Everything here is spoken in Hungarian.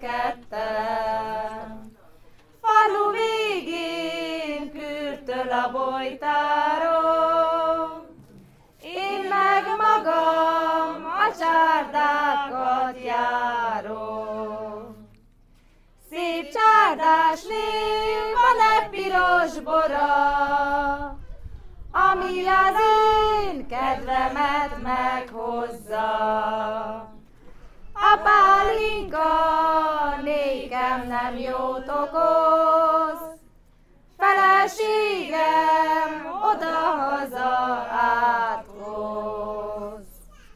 ketten. Falu végén kürtöl a bolytárom, én meg magam a csárdákat járom. Szép csárdás név van-e piros bora, ami az én kedvemet meghozza. A pálinka んな男。